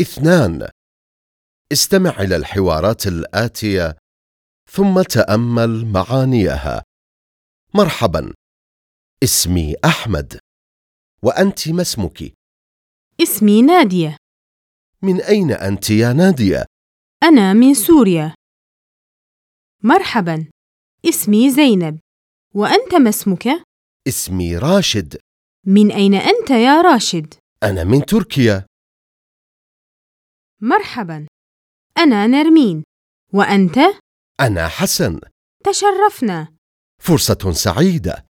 اثنان استمع إلى الحوارات الآتية ثم تأمل معانيها مرحبا اسمي أحمد وأنت ما اسمك؟ اسمي نادية من أين أنت يا نادية؟ أنا من سوريا مرحبا اسمي زينب وأنت ما اسمك؟ اسمي راشد من أين أنت يا راشد؟ أنا من تركيا مرحبا. أنا نرمين. وأنت؟ أنا حسن. تشرفنا. فرصة سعيدة.